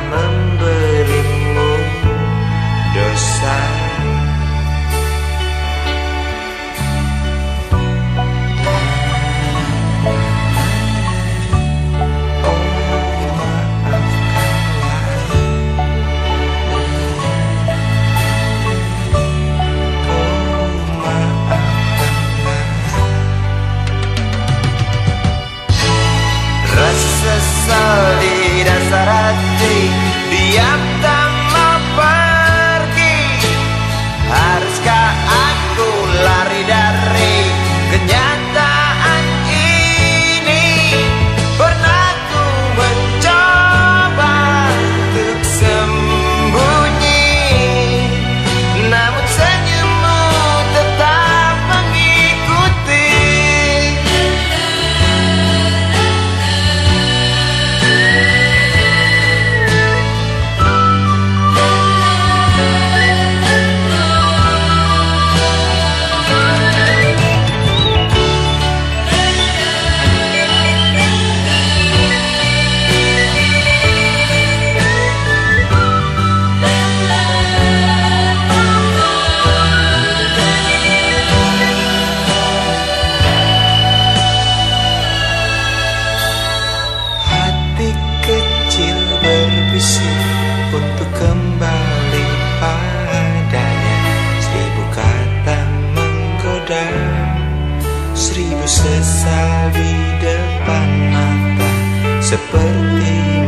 memberimu dosa the apple. Seribu sesal di depan mata. Seperti